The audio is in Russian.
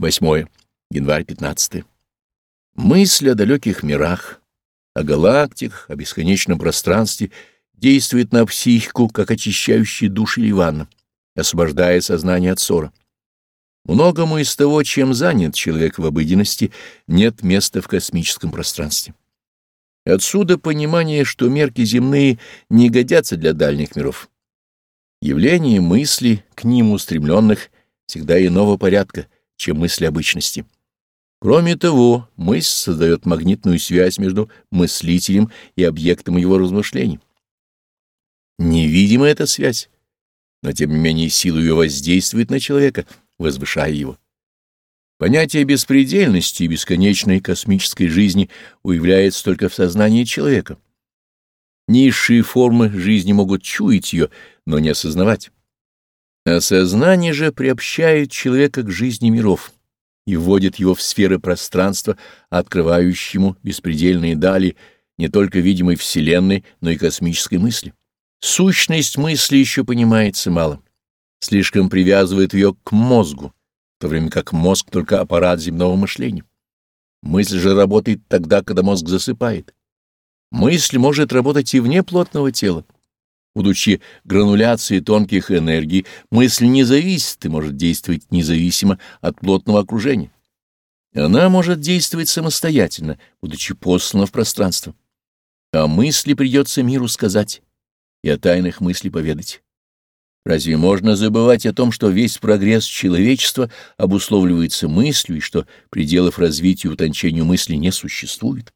8. Январь 15. Мысль о далеких мирах, о галактиках, о бесконечном пространстве действует на психику, как очищающий душ или ванна, освобождая сознание от ссора. Многому из того, чем занят человек в обыденности, нет места в космическом пространстве. Отсюда понимание, что мерки земные не годятся для дальних миров. Явление мысли, к ним устремленных, всегда иного порядка, чем мысли обычности. Кроме того, мысль создает магнитную связь между мыслителем и объектом его размышлений. Невидима эта связь, но тем не менее сила ее воздействует на человека, возвышая его. Понятие беспредельности и бесконечной космической жизни уявляется только в сознании человека. Низшие формы жизни могут чуять ее, но не осознавать. Осознание же приобщает человека к жизни миров и вводит его в сферы пространства, открывающие ему беспредельные дали не только видимой Вселенной, но и космической мысли. Сущность мысли еще понимается мало, слишком привязывает ее к мозгу, в то время как мозг — только аппарат земного мышления. Мысль же работает тогда, когда мозг засыпает. Мысль может работать и вне плотного тела. Будучи грануляцией тонких энергий, мысль не зависит и может действовать независимо от плотного окружения. Она может действовать самостоятельно, будучи послана в пространство. А мысли придется миру сказать и о тайных мыслей поведать. Разве можно забывать о том, что весь прогресс человечества обусловливается мыслью и что пределов развития и утончению мысли не существует?